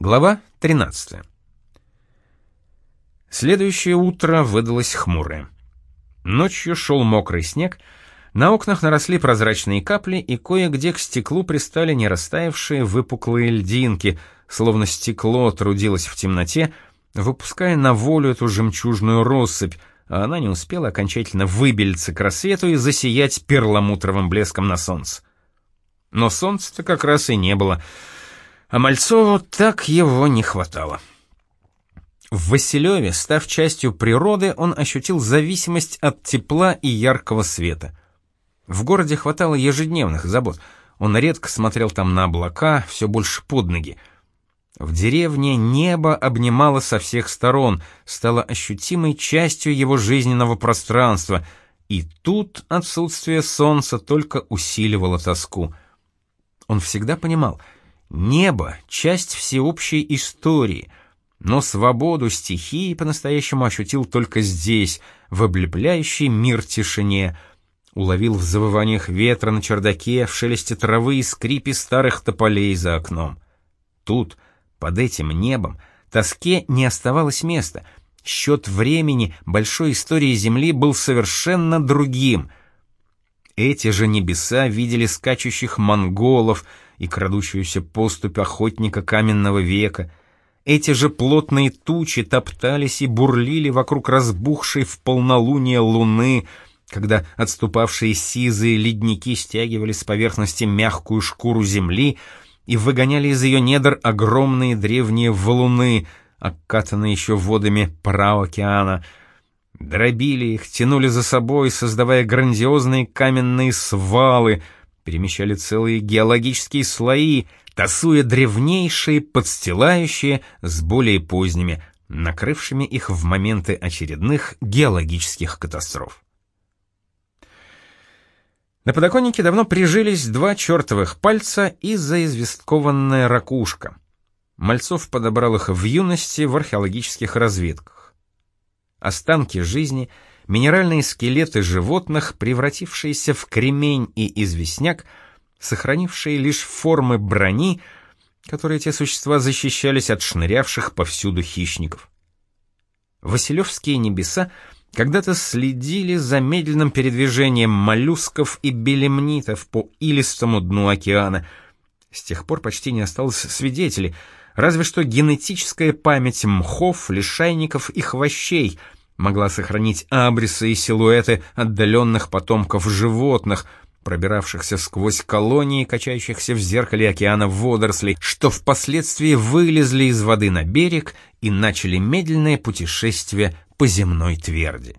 Глава 13. Следующее утро выдалось хмурое. Ночью шел мокрый снег, на окнах наросли прозрачные капли, и кое-где к стеклу пристали не растаявшие выпуклые льдинки, словно стекло трудилось в темноте, выпуская на волю эту жемчужную россыпь, а она не успела окончательно выбелиться к рассвету и засиять перламутровым блеском на солнце. Но солнца-то как раз и не было — а Мальцову так его не хватало. В Василеве, став частью природы, он ощутил зависимость от тепла и яркого света. В городе хватало ежедневных забот. Он редко смотрел там на облака, все больше под ноги. В деревне небо обнимало со всех сторон, стало ощутимой частью его жизненного пространства, и тут отсутствие солнца только усиливало тоску. Он всегда понимал — Небо — часть всеобщей истории, но свободу стихии по-настоящему ощутил только здесь, в облепляющей мир тишине, уловил в завываниях ветра на чердаке, в шелесте травы и скрипе старых тополей за окном. Тут, под этим небом, тоске не оставалось места. Счет времени большой истории Земли был совершенно другим. Эти же небеса видели скачущих монголов — и крадущуюся поступь охотника каменного века. Эти же плотные тучи топтались и бурлили вокруг разбухшей в полнолуние луны, когда отступавшие сизые ледники стягивали с поверхности мягкую шкуру земли и выгоняли из ее недр огромные древние валуны, окатанные еще водами океана, дробили их, тянули за собой, создавая грандиозные каменные свалы — перемещали целые геологические слои, тасуя древнейшие, подстилающие с более поздними, накрывшими их в моменты очередных геологических катастроф. На подоконнике давно прижились два чертовых пальца и заизвесткованная ракушка. Мальцов подобрал их в юности в археологических разведках. Останки жизни — минеральные скелеты животных, превратившиеся в кремень и известняк, сохранившие лишь формы брони, которые эти существа защищались от шнырявших повсюду хищников. Василевские небеса когда-то следили за медленным передвижением моллюсков и белемнитов по илистому дну океана. С тех пор почти не осталось свидетелей, разве что генетическая память мхов, лишайников и хвощей — могла сохранить абрисы и силуэты отдаленных потомков животных, пробиравшихся сквозь колонии, качающихся в зеркале океана водорослей, что впоследствии вылезли из воды на берег и начали медленное путешествие по земной тверди.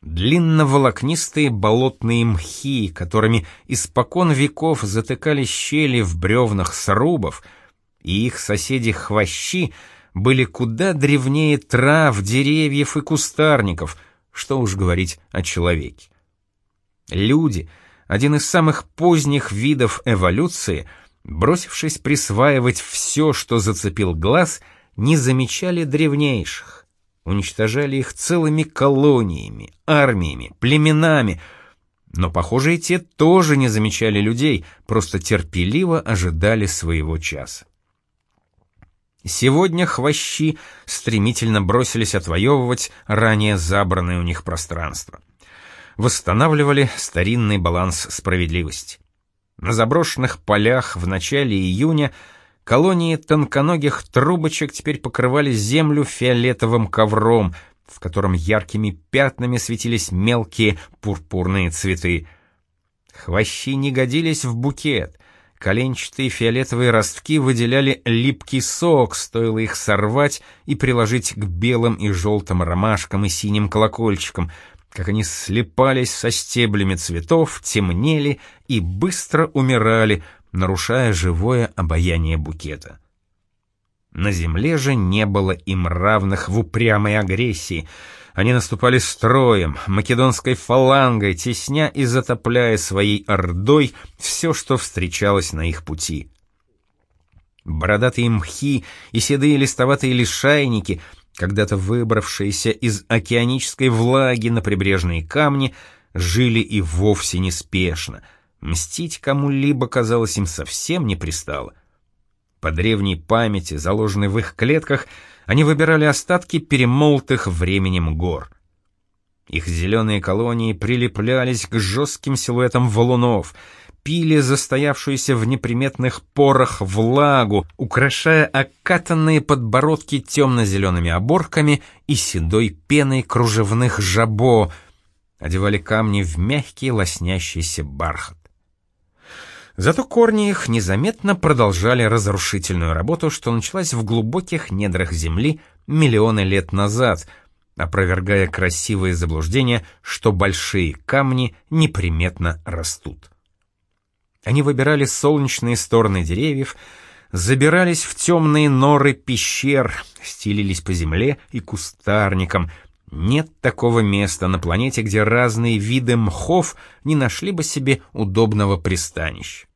Длинноволокнистые болотные мхи, которыми испокон веков затыкали щели в бревнах срубов, и их соседи-хвощи — были куда древнее трав, деревьев и кустарников, что уж говорить о человеке. Люди, один из самых поздних видов эволюции, бросившись присваивать все, что зацепил глаз, не замечали древнейших, уничтожали их целыми колониями, армиями, племенами, но, похоже, и те тоже не замечали людей, просто терпеливо ожидали своего часа. Сегодня хвощи стремительно бросились отвоевывать ранее забранное у них пространство. Восстанавливали старинный баланс справедливости. На заброшенных полях в начале июня колонии тонконогих трубочек теперь покрывали землю фиолетовым ковром, в котором яркими пятнами светились мелкие пурпурные цветы. Хвощи не годились в букет — Коленчатые фиолетовые ростки выделяли липкий сок, стоило их сорвать и приложить к белым и желтым ромашкам и синим колокольчикам, как они слипались со стеблями цветов, темнели и быстро умирали, нарушая живое обаяние букета. На земле же не было им равных в упрямой агрессии — они наступали строем, македонской фалангой, тесня и затопляя своей ордой все, что встречалось на их пути. Бородатые мхи и седые листоватые лишайники, когда-то выбравшиеся из океанической влаги на прибрежные камни, жили и вовсе неспешно. Мстить кому-либо казалось им совсем не пристало. По древней памяти, заложенной в их клетках, они выбирали остатки перемолотых временем гор. Их зеленые колонии прилеплялись к жестким силуэтам валунов, пили застоявшуюся в неприметных порах влагу, украшая окатанные подбородки темно-зелеными оборками и седой пеной кружевных жабо, одевали камни в мягкий лоснящийся бархат. Зато корни их незаметно продолжали разрушительную работу, что началась в глубоких недрах земли миллионы лет назад, опровергая красивые заблуждения, что большие камни неприметно растут. Они выбирали солнечные стороны деревьев, забирались в темные норы пещер, стелились по земле и кустарникам. Нет такого места на планете, где разные виды мхов не нашли бы себе удобного пристанища.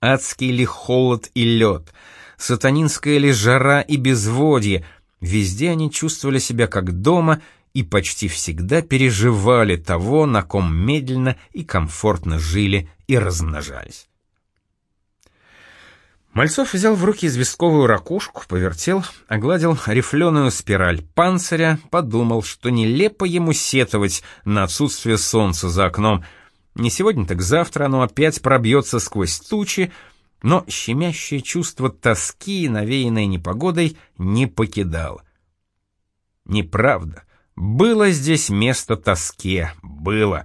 Адский ли холод и лед, сатанинская ли жара и безводье, везде они чувствовали себя как дома и почти всегда переживали того, на ком медленно и комфортно жили и размножались. Мальцов взял в руки известковую ракушку, повертел, огладил рифленую спираль панциря, подумал, что нелепо ему сетовать на отсутствие солнца за окном — не сегодня, так завтра оно опять пробьется сквозь тучи, но щемящее чувство тоски, навеянное непогодой, не покидало. Неправда. Было здесь место тоске, было.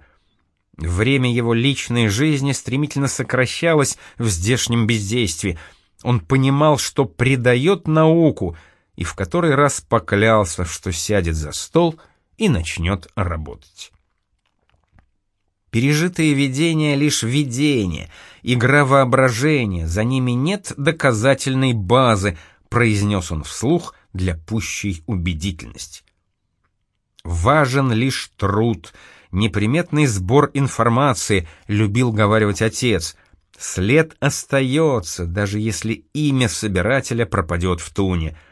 Время его личной жизни стремительно сокращалось в здешнем бездействии. Он понимал, что предает науку, и в который раз поклялся, что сядет за стол и начнет работать. Пережитые видения — лишь видения, игра воображения, за ними нет доказательной базы, произнес он вслух для пущей убедительности. Важен лишь труд, неприметный сбор информации, любил говаривать отец. След остается, даже если имя собирателя пропадет в туне —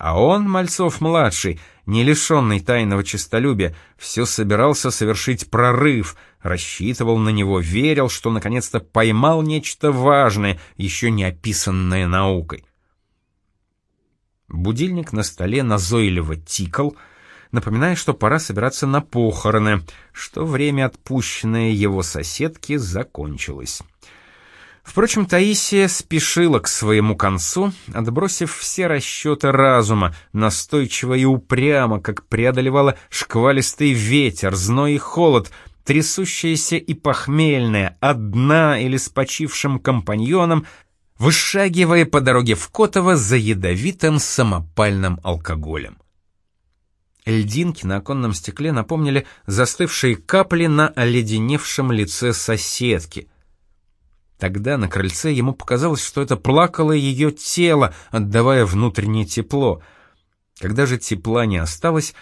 а он, Мальцов-младший, не лишенный тайного честолюбия, все собирался совершить прорыв, рассчитывал на него, верил, что наконец-то поймал нечто важное, еще не описанное наукой. Будильник на столе назойливо тикал, напоминая, что пора собираться на похороны, что время, отпущенное его соседке, закончилось. Впрочем, Таисия спешила к своему концу, отбросив все расчеты разума, настойчиво и упрямо, как преодолевала шквалистый ветер, зной и холод, трясущаяся и похмельная, одна или с почившим компаньоном, вышагивая по дороге в Котово за ядовитым самопальным алкоголем. Льдинки на оконном стекле напомнили застывшие капли на оледеневшем лице соседки — Тогда на крыльце ему показалось, что это плакало ее тело, отдавая внутреннее тепло. Когда же тепла не осталось,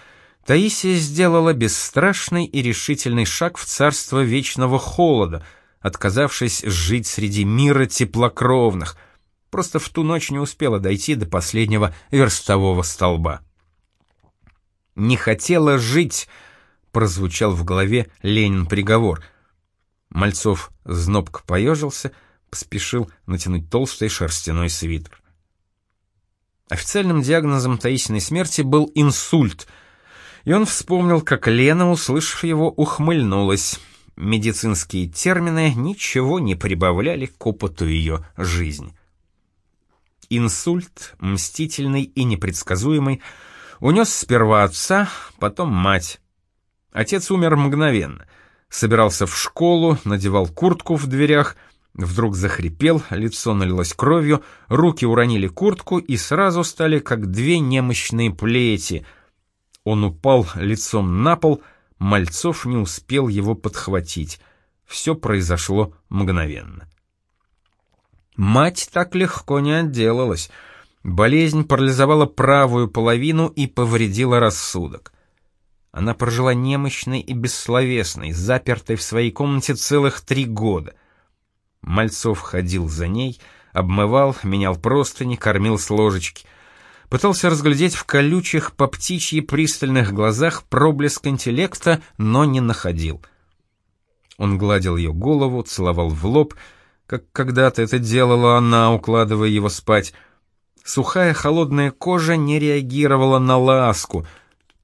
Таисия сделала бесстрашный и решительный шаг в царство вечного холода, отказавшись жить среди мира теплокровных. Просто в ту ночь не успела дойти до последнего верстового столба. «Не хотела жить», — прозвучал в голове Ленин приговор — Мальцов знобко поежился, поспешил натянуть толстый шерстяной свитер. Официальным диагнозом Таисиной смерти был инсульт, и он вспомнил, как Лена, услышав его, ухмыльнулась. Медицинские термины ничего не прибавляли к опыту ее жизни. Инсульт, мстительный и непредсказуемый, унес сперва отца, потом мать. Отец умер мгновенно — собирался в школу, надевал куртку в дверях, вдруг захрипел, лицо налилось кровью, руки уронили куртку и сразу стали как две немощные плети. Он упал лицом на пол, Мальцов не успел его подхватить. Все произошло мгновенно. Мать так легко не отделалась. Болезнь парализовала правую половину и повредила рассудок. Она прожила немощной и бессловесной, запертой в своей комнате целых три года. Мальцов ходил за ней, обмывал, менял простыни, кормил с ложечки. Пытался разглядеть в колючих по птичьи пристальных глазах проблеск интеллекта, но не находил. Он гладил ее голову, целовал в лоб, как когда-то это делала она, укладывая его спать. Сухая холодная кожа не реагировала на ласку,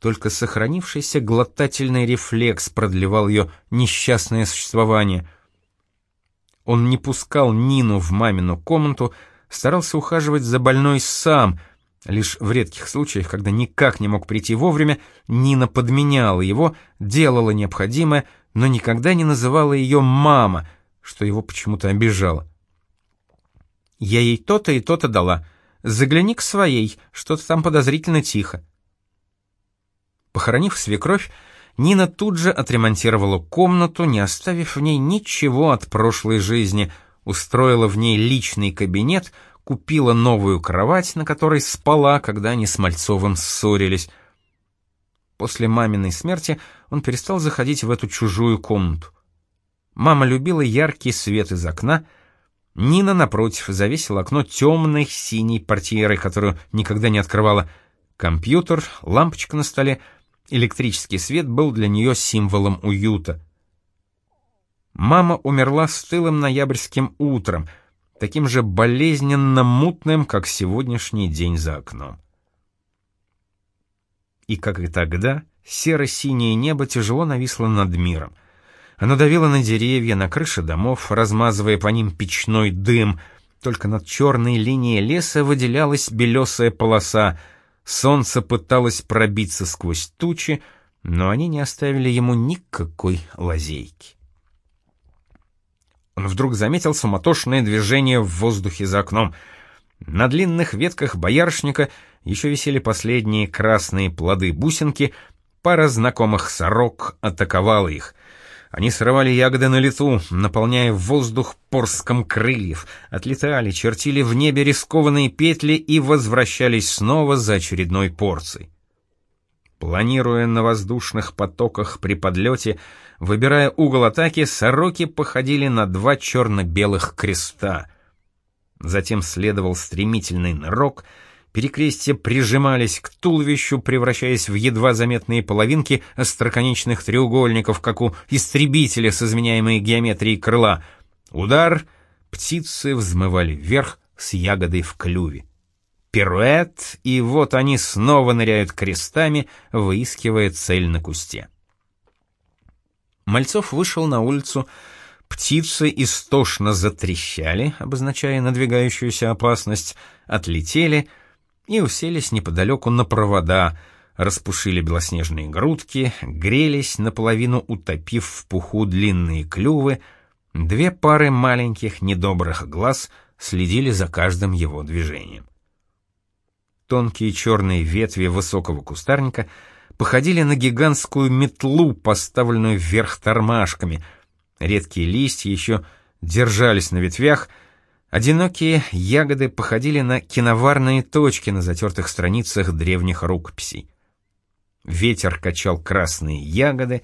только сохранившийся глотательный рефлекс продлевал ее несчастное существование. Он не пускал Нину в мамину комнату, старался ухаживать за больной сам — Лишь в редких случаях, когда никак не мог прийти вовремя, Нина подменяла его, делала необходимое, но никогда не называла ее «мама», что его почему-то обижало. «Я ей то-то и то-то дала. Загляни к своей, что-то там подозрительно тихо». Похоронив свекровь, Нина тут же отремонтировала комнату, не оставив в ней ничего от прошлой жизни, устроила в ней личный кабинет — купила новую кровать, на которой спала, когда они с Мальцовым ссорились. После маминой смерти он перестал заходить в эту чужую комнату. Мама любила яркий свет из окна, Нина, напротив, завесила окно темной синей портьерой, которую никогда не открывала. Компьютер, лампочка на столе, электрический свет был для нее символом уюта. Мама умерла стылым ноябрьским утром — таким же болезненно мутным, как сегодняшний день за окном. И как и тогда, серо-синее небо тяжело нависло над миром. Оно давило на деревья, на крыши домов, размазывая по ним печной дым. Только над черной линией леса выделялась белесая полоса. Солнце пыталось пробиться сквозь тучи, но они не оставили ему никакой лазейки. Он вдруг заметил суматошное движение в воздухе за окном. На длинных ветках боярышника еще висели последние красные плоды-бусинки, пара знакомых сорок атаковала их. Они срывали ягоды на лету, наполняя воздух порском крыльев, отлетали, чертили в небе рискованные петли и возвращались снова за очередной порцией. Планируя на воздушных потоках при подлете, выбирая угол атаки, сороки походили на два черно-белых креста. Затем следовал стремительный нырок, перекрестья прижимались к туловищу, превращаясь в едва заметные половинки остроконечных треугольников, как у истребителя с изменяемой геометрией крыла. Удар, птицы взмывали вверх с ягодой в клюве пируэт, и вот они снова ныряют крестами, выискивая цель на кусте. Мальцов вышел на улицу, птицы истошно затрещали, обозначая надвигающуюся опасность, отлетели и уселись неподалеку на провода, распушили белоснежные грудки, грелись, наполовину утопив в пуху длинные клювы, две пары маленьких недобрых глаз следили за каждым его движением. Тонкие черные ветви высокого кустарника походили на гигантскую метлу, поставленную вверх тормашками. Редкие листья еще держались на ветвях, одинокие ягоды походили на киноварные точки на затертых страницах древних рукописей. Ветер качал красные ягоды,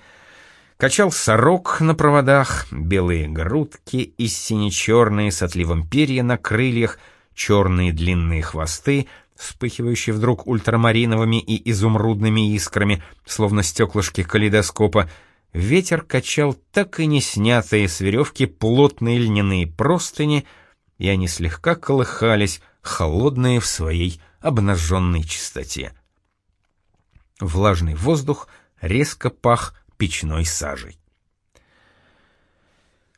качал сорок на проводах, белые грудки и сине-черные с отливом перья на крыльях, черные длинные хвосты — вспыхивающий вдруг ультрамариновыми и изумрудными искрами, словно стеклышки калейдоскопа, ветер качал так и не снятые с веревки плотные льняные простыни, и они слегка колыхались, холодные в своей обнаженной чистоте. Влажный воздух резко пах печной сажей.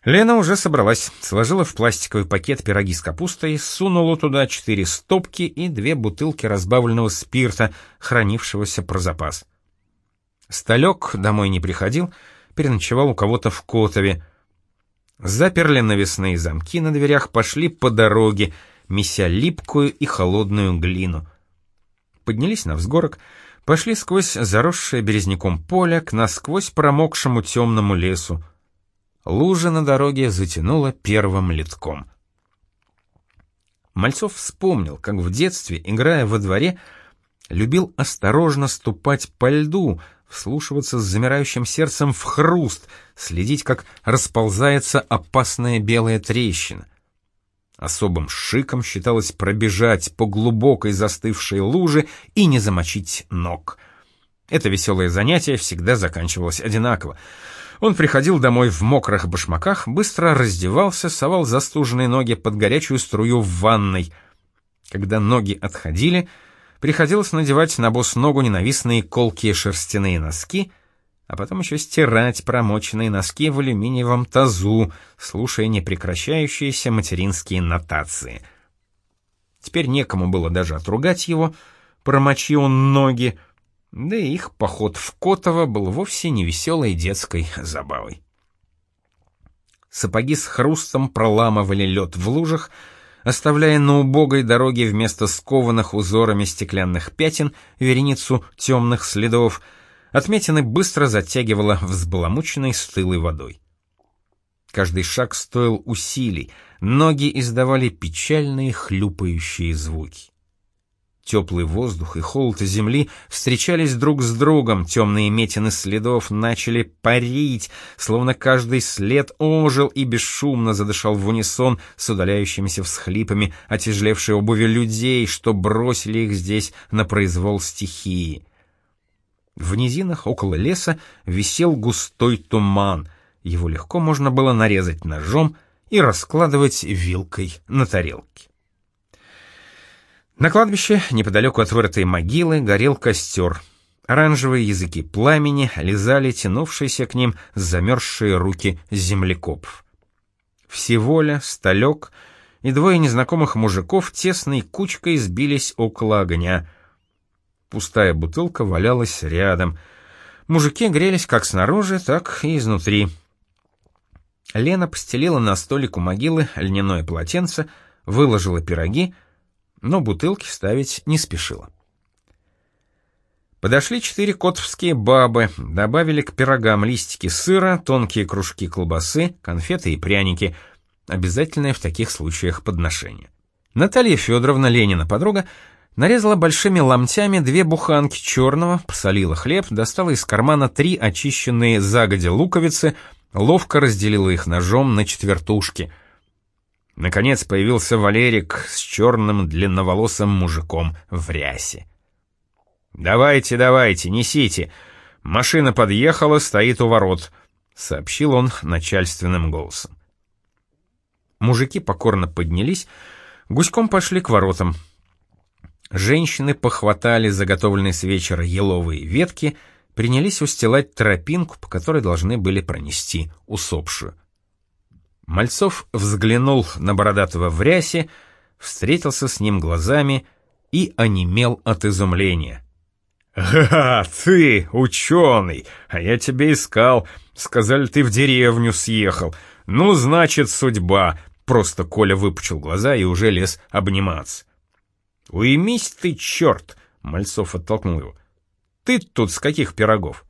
Лена уже собралась, сложила в пластиковый пакет пироги с капустой, сунула туда четыре стопки и две бутылки разбавленного спирта, хранившегося про запас. Сталек домой не приходил, переночевал у кого-то в Котове. Заперли навесные замки на дверях, пошли по дороге, меся липкую и холодную глину. Поднялись на взгорок, пошли сквозь заросшее березняком поле к насквозь промокшему темному лесу. Лужа на дороге затянула первым литком. Мальцов вспомнил, как в детстве, играя во дворе, любил осторожно ступать по льду, вслушиваться с замирающим сердцем в хруст, следить, как расползается опасная белая трещина. Особым шиком считалось пробежать по глубокой застывшей луже и не замочить ног. Это веселое занятие всегда заканчивалось одинаково. Он приходил домой в мокрых башмаках, быстро раздевался, совал застуженные ноги под горячую струю в ванной. Когда ноги отходили, приходилось надевать на босс ногу ненавистные колкие шерстяные носки, а потом еще стирать промоченные носки в алюминиевом тазу, слушая непрекращающиеся материнские нотации. Теперь некому было даже отругать его, промочи он ноги, да и их поход в Котово был вовсе не веселой детской забавой. Сапоги с хрустом проламывали лед в лужах, оставляя на убогой дороге вместо скованных узорами стеклянных пятен вереницу темных следов, отметины быстро затягивала взбаламученной стылой водой. Каждый шаг стоил усилий, ноги издавали печальные хлюпающие звуки. Теплый воздух и холод земли встречались друг с другом, темные метины следов начали парить, словно каждый след ожил и бесшумно задышал в унисон с удаляющимися всхлипами отяжелевшей обуви людей, что бросили их здесь на произвол стихии. В низинах около леса висел густой туман, его легко можно было нарезать ножом и раскладывать вилкой на тарелке. На кладбище, неподалеку от вырытой могилы, горел костер. Оранжевые языки пламени лизали тянувшиеся к ним замерзшие руки землекопов. Всеволя, Сталек и двое незнакомых мужиков тесной кучкой сбились около огня. Пустая бутылка валялась рядом. Мужики грелись как снаружи, так и изнутри. Лена постелила на столик у могилы льняное полотенце, выложила пироги, но бутылки ставить не спешила. Подошли четыре котовские бабы, добавили к пирогам листики сыра, тонкие кружки колбасы, конфеты и пряники. Обязательное в таких случаях подношение. Наталья Федоровна, Ленина подруга, нарезала большими ломтями две буханки черного, посолила хлеб, достала из кармана три очищенные загодя луковицы, ловко разделила их ножом на четвертушки — Наконец появился Валерик с черным длинноволосым мужиком в рясе. «Давайте, давайте, несите. Машина подъехала, стоит у ворот», — сообщил он начальственным голосом. Мужики покорно поднялись, гуськом пошли к воротам. Женщины похватали заготовленные с вечера еловые ветки, принялись устилать тропинку, по которой должны были пронести усопшую. Мальцов взглянул на Бородатого в рясе, встретился с ним глазами и онемел от изумления. «Ха, ты, ученый, а я тебя искал. Сказали, ты в деревню съехал. Ну, значит, судьба». Просто Коля выпучил глаза и уже лез обниматься. «Уймись ты, черт!» — Мальцов оттолкнул его. «Ты тут с каких пирогов?»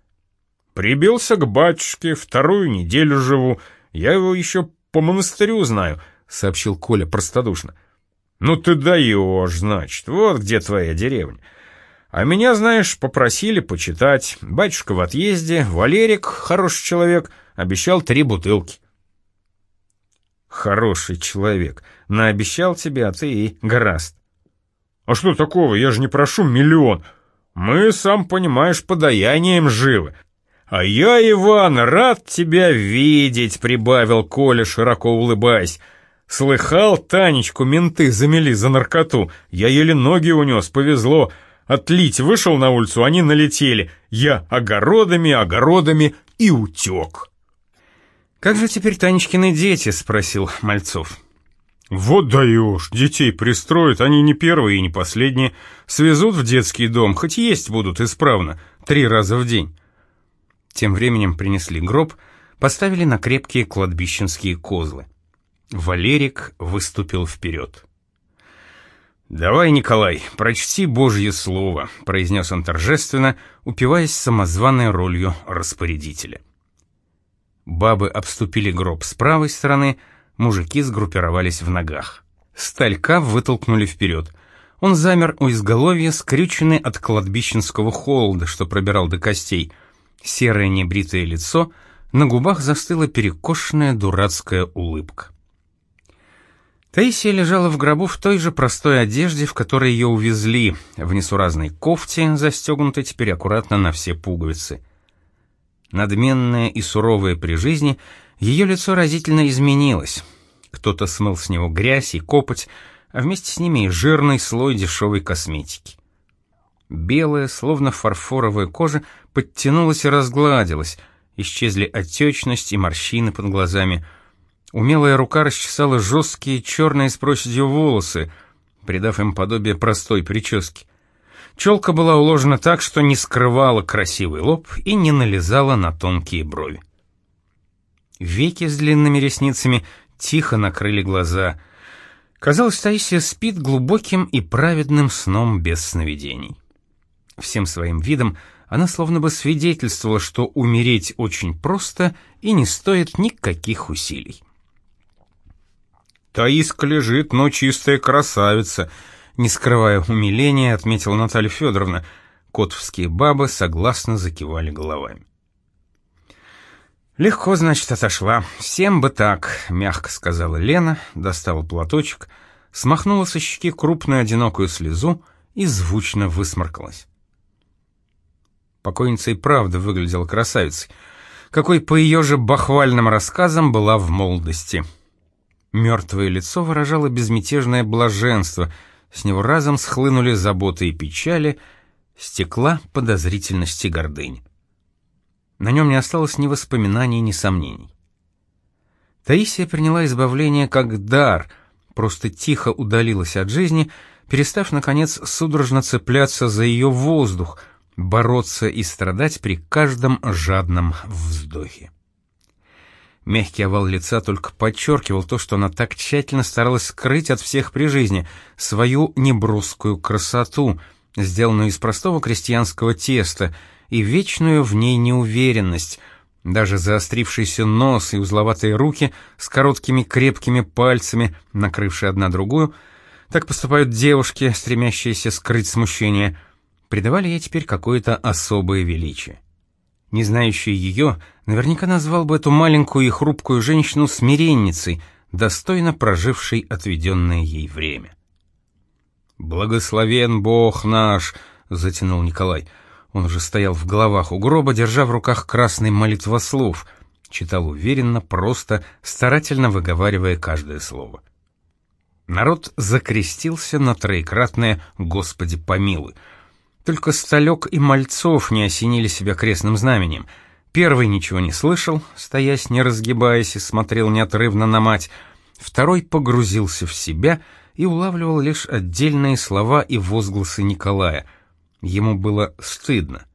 «Прибился к батюшке, вторую неделю живу. Я его еще по монастырю знаю», — сообщил Коля простодушно. «Ну ты даешь, значит, вот где твоя деревня. А меня, знаешь, попросили почитать. Батюшка в отъезде, Валерик, хороший человек, обещал три бутылки». «Хороший человек. Наобещал тебе, а ты и гораст». «А что такого? Я же не прошу миллион. Мы, сам понимаешь, подаянием живы. «А я, Иван, рад тебя видеть», — прибавил Коля, широко улыбаясь. «Слыхал, Танечку менты замели за наркоту. Я еле ноги унес, повезло. Отлить вышел на улицу, они налетели. Я огородами, огородами и утек». «Как же теперь Танечкины дети?» — спросил Мальцов. «Вот даешь, детей пристроят, они не первые и не последние. Свезут в детский дом, хоть есть будут исправно, три раза в день». Тем временем принесли гроб, поставили на крепкие кладбищенские козлы. Валерик выступил вперед. «Давай, Николай, прочти Божье Слово», — произнес он торжественно, упиваясь самозваной ролью распорядителя. Бабы обступили гроб с правой стороны, мужики сгруппировались в ногах. Сталька вытолкнули вперед. Он замер у изголовья, скрюченный от кладбищенского холода, что пробирал до костей — серое небритое лицо, на губах застыла перекошенная дурацкая улыбка. Таисия лежала в гробу в той же простой одежде, в которой ее увезли, в несуразной кофте, застегнутой теперь аккуратно на все пуговицы. Надменное и суровое при жизни, ее лицо разительно изменилось. Кто-то смыл с него грязь и копоть, а вместе с ними и жирный слой дешевой косметики. Белая, словно фарфоровая кожа, подтянулась и разгладилась, исчезли отечность и морщины под глазами. Умелая рука расчесала жесткие черные с проседью волосы, придав им подобие простой прически. Челка была уложена так, что не скрывала красивый лоб и не налезала на тонкие брови. Веки с длинными ресницами тихо накрыли глаза. Казалось, Таисия спит глубоким и праведным сном без сновидений. Всем своим видом она словно бы свидетельствовала, что умереть очень просто и не стоит никаких усилий. «Таиска лежит, но чистая красавица», — не скрывая умиления, отметила Наталья Федоровна. Котовские бабы согласно закивали головами. «Легко, значит, отошла. Всем бы так», — мягко сказала Лена, достала платочек, смахнула со щеки крупную одинокую слезу и звучно высморкалась. Покойница и правда выглядела красавицей, какой по ее же бахвальным рассказам была в молодости. Мертвое лицо выражало безмятежное блаженство, с него разом схлынули заботы и печали, стекла подозрительность и гордынь. На нем не осталось ни воспоминаний, ни сомнений. Таисия приняла избавление как дар, просто тихо удалилась от жизни, перестав, наконец, судорожно цепляться за ее воздух — бороться и страдать при каждом жадном вздохе. Мягкий овал лица только подчеркивал то, что она так тщательно старалась скрыть от всех при жизни свою небрусскую красоту, сделанную из простого крестьянского теста, и вечную в ней неуверенность, даже заострившийся нос и узловатые руки с короткими крепкими пальцами, накрывшие одна другую, так поступают девушки, стремящиеся скрыть смущение – придавали ей теперь какое-то особое величие. Не знающий ее, наверняка назвал бы эту маленькую и хрупкую женщину смиренницей, достойно прожившей отведенное ей время. «Благословен Бог наш!» — затянул Николай. Он уже стоял в головах у гроба, держа в руках красный молитвослов, читал уверенно, просто, старательно выговаривая каждое слово. Народ закрестился на троекратное «Господи помилуй», только Сталек и Мальцов не осенили себя крестным знаменем. Первый ничего не слышал, стоясь не разгибаясь и смотрел неотрывно на мать. Второй погрузился в себя и улавливал лишь отдельные слова и возгласы Николая. Ему было стыдно.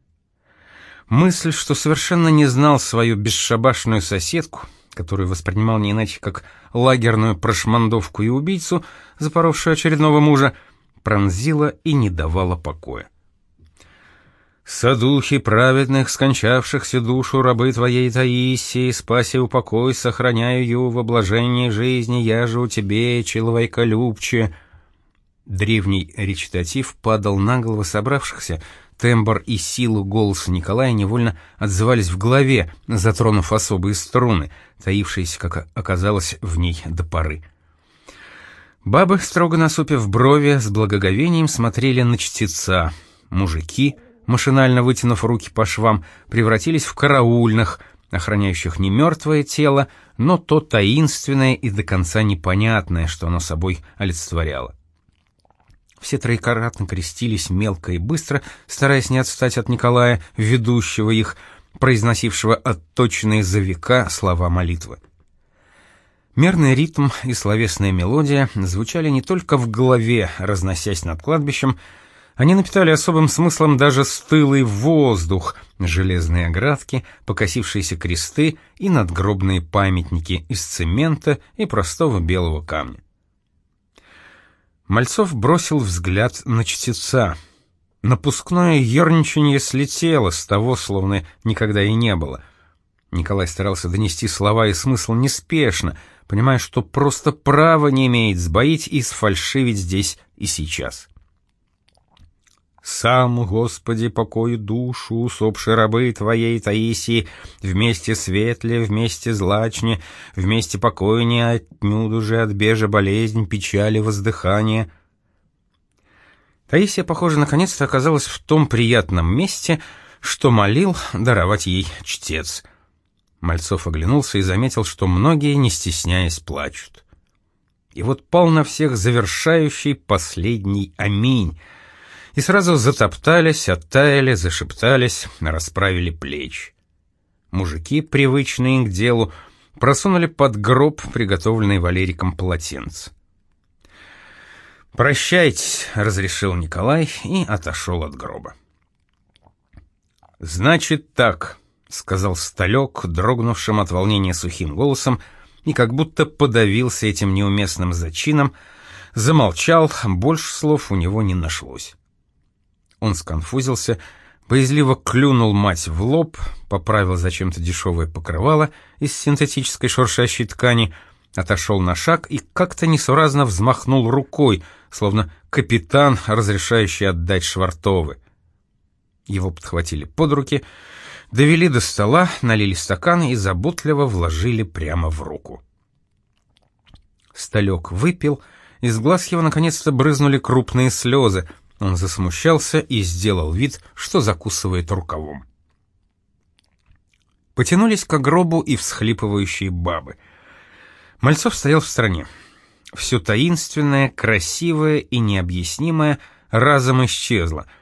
Мысль, что совершенно не знал свою бесшабашную соседку, которую воспринимал не иначе как лагерную прошмандовку и убийцу, запоровшую очередного мужа, пронзила и не давала покоя. Садухи праведных, скончавшихся душу рабы твоей Таисии, спаси упокой, сохраняю ее в облажении жизни, я же у тебе, человека любче. Древний речитатив падал на голову собравшихся, тембр и силу голоса Николая невольно отзывались в голове, затронув особые струны, таившиеся, как оказалось, в ней до поры. Бабы, строго насупив брови, с благоговением смотрели на чтеца, мужики — машинально вытянув руки по швам, превратились в караульных, охраняющих не мертвое тело, но то таинственное и до конца непонятное, что оно собой олицетворяло. Все троекратно крестились мелко и быстро, стараясь не отстать от Николая, ведущего их, произносившего отточенные за века слова молитвы. Мерный ритм и словесная мелодия звучали не только в голове, разносясь над кладбищем, они напитали особым смыслом даже стылый воздух, железные оградки, покосившиеся кресты и надгробные памятники из цемента и простого белого камня. Мальцов бросил взгляд на чтеца. Напускное ерничание слетело с того, словно никогда и не было. Николай старался донести слова и смысл неспешно, понимая, что просто право не имеет сбоить и сфальшивить здесь и сейчас. Сам, Господи, покой душу усопшей рабы Твоей Таисии, вместе светле, вместе злачне, вместе покойнее отнюдь уже от бежа болезнь, печали, воздыхания. Таисия, похоже, наконец-то оказалась в том приятном месте, что молил даровать ей чтец. Мальцов оглянулся и заметил, что многие, не стесняясь, плачут. И вот пал на всех завершающий последний аминь. И сразу затоптались, оттаяли, зашептались, расправили плечи. Мужики, привычные к делу, просунули под гроб приготовленный Валериком полотенце. «Прощайтесь», — разрешил Николай и отошел от гроба. «Значит так», — сказал Сталек, дрогнувшим от волнения сухим голосом, и как будто подавился этим неуместным зачином, замолчал, больше слов у него не нашлось. Он сконфузился, боязливо клюнул мать в лоб, поправил зачем-то дешевое покрывало из синтетической шуршащей ткани, отошел на шаг и как-то несуразно взмахнул рукой, словно капитан, разрешающий отдать швартовы. Его подхватили под руки, довели до стола, налили стакан и заботливо вложили прямо в руку. Сталек выпил, из глаз его наконец-то брызнули крупные слезы. Он засмущался и сделал вид, что закусывает рукавом. Потянулись к гробу и всхлипывающие бабы. Мальцов стоял в стороне. Все таинственное, красивое и необъяснимое разом исчезло —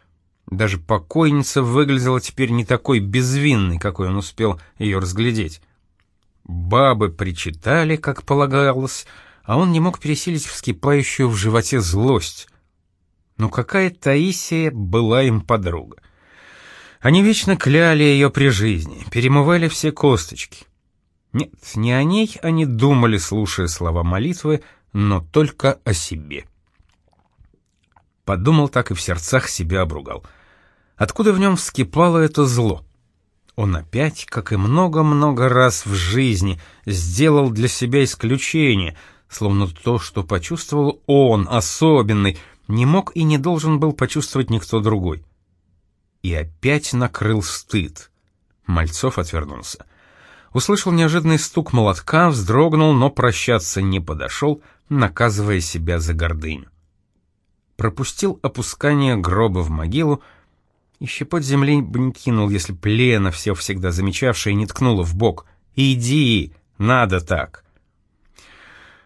даже покойница выглядела теперь не такой безвинной, какой он успел ее разглядеть. Бабы причитали, как полагалось, а он не мог пересилить вскипающую в животе злость. Но какая Таисия была им подруга. Они вечно кляли ее при жизни, перемывали все косточки. Нет, не о ней они думали, слушая слова молитвы, но только о себе. Подумал так и в сердцах себя обругал. Откуда в нем вскипало это зло? Он опять, как и много-много раз в жизни, сделал для себя исключение, словно то, что почувствовал он, особенный, не мог и не должен был почувствовать никто другой. И опять накрыл стыд. Мальцов отвернулся. Услышал неожиданный стук молотка, вздрогнул, но прощаться не подошел, наказывая себя за гордыню пропустил опускание гроба в могилу, и щепот земли бы не кинул, если плена, все всегда замечавшая, не ткнула в бок. «Иди, надо так!»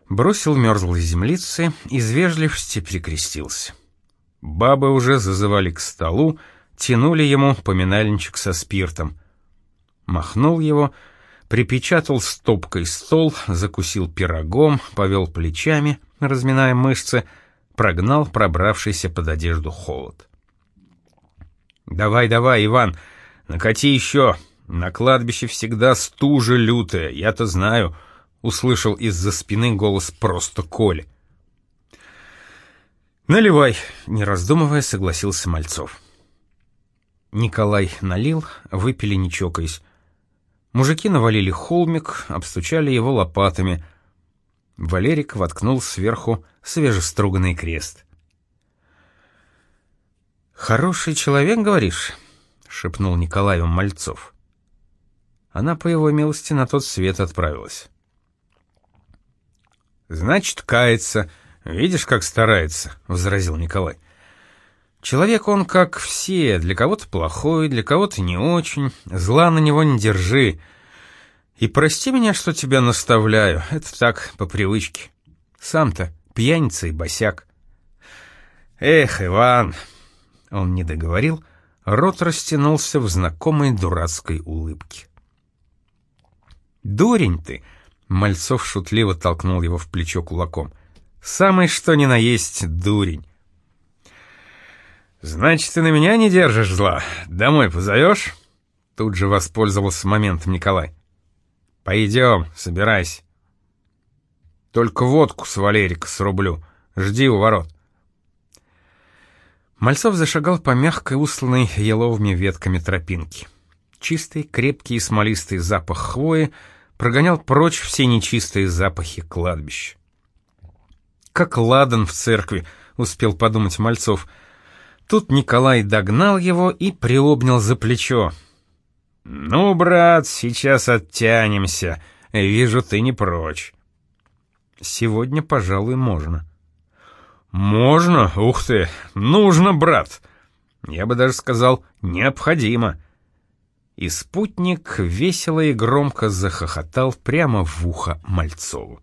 Бросил мерзлые землицы, из вежливости перекрестился. Бабы уже зазывали к столу, тянули ему поминальничек со спиртом. Махнул его, припечатал стопкой стол, закусил пирогом, повел плечами, разминая мышцы — прогнал пробравшийся под одежду холод. «Давай, давай, Иван, накати еще. На кладбище всегда стужа лютая, я-то знаю», — услышал из-за спины голос просто Коли. «Наливай», — не раздумывая, согласился Мальцов. Николай налил, выпили не чокаясь. Мужики навалили холмик, обстучали его лопатами — Валерик воткнул сверху свежеструганный крест. «Хороший человек, говоришь?» — шепнул Николаю Мальцов. Она, по его милости, на тот свет отправилась. «Значит, кается. Видишь, как старается», — возразил Николай. «Человек он как все, для кого-то плохой, для кого-то не очень. Зла на него не держи. И прости меня, что тебя наставляю, это так, по привычке. Сам-то пьяница и босяк. Эх, Иван, он не договорил, рот растянулся в знакомой дурацкой улыбке. Дурень ты, Мальцов шутливо толкнул его в плечо кулаком. Самый что ни на есть дурень. Значит, ты на меня не держишь зла. Домой позовешь? Тут же воспользовался моментом Николай. Пойдем, собирайся. Только водку с Валерика срублю. Жди у ворот. Мальцов зашагал по мягкой, усланной еловыми ветками тропинки. Чистый, крепкий и смолистый запах хвои прогонял прочь все нечистые запахи кладбища. «Как ладан в церкви», — успел подумать Мальцов. Тут Николай догнал его и приобнял за плечо. «Ну, брат, сейчас оттянемся. Вижу, ты не прочь». «Сегодня, пожалуй, можно». «Можно? Ух ты! Нужно, брат!» «Я бы даже сказал, необходимо. И спутник весело и громко захохотал прямо в ухо Мальцову.